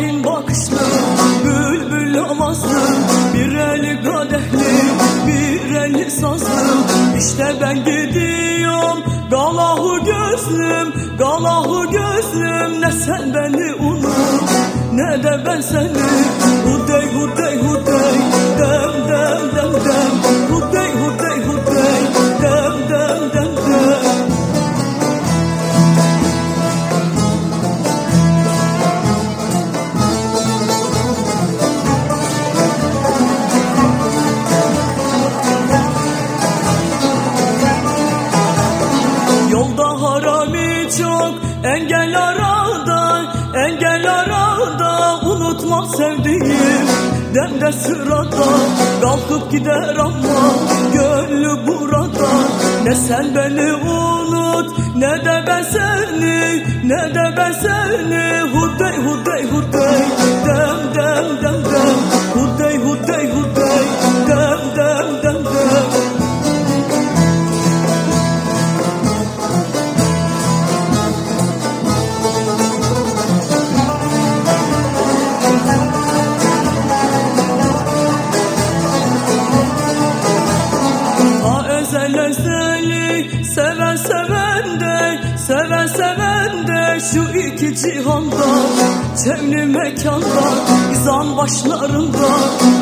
şahin bakışlı Bülbül avazlı Bir eli kadehli Bir eli sazlı. İşte ben gidiyorum Galahu gözlüm Galahu gözlüm. Ne sen beni unut Ne de ben seni. Hudey hudey hudey Dem dem dem dem. Hudey engel arada engel arada unutma sevdiğim. Demde sırada kalkıp gider ama gönlü burada. Ne sen beni unut ne de ben seni ne de ben seni ezel ezeli seven seven de seven seven de. Şu iki cihanda cemli mekanda izan başlarında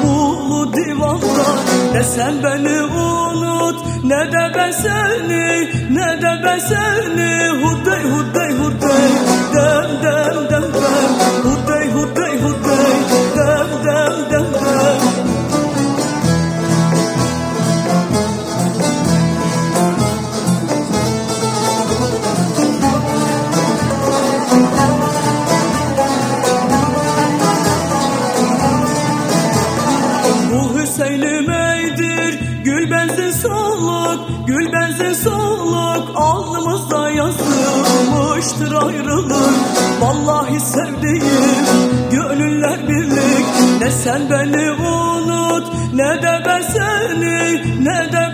ulu divanda. Ne sen beni unut ne de ben seni ne de ben seni. Hudey soluk Gül benzin soluk Alnımızda yazılmıştır ayrılık. Vallahi sevdiğim Gönüller birlik. Ne sen beni unut Ne de ben seni Ne de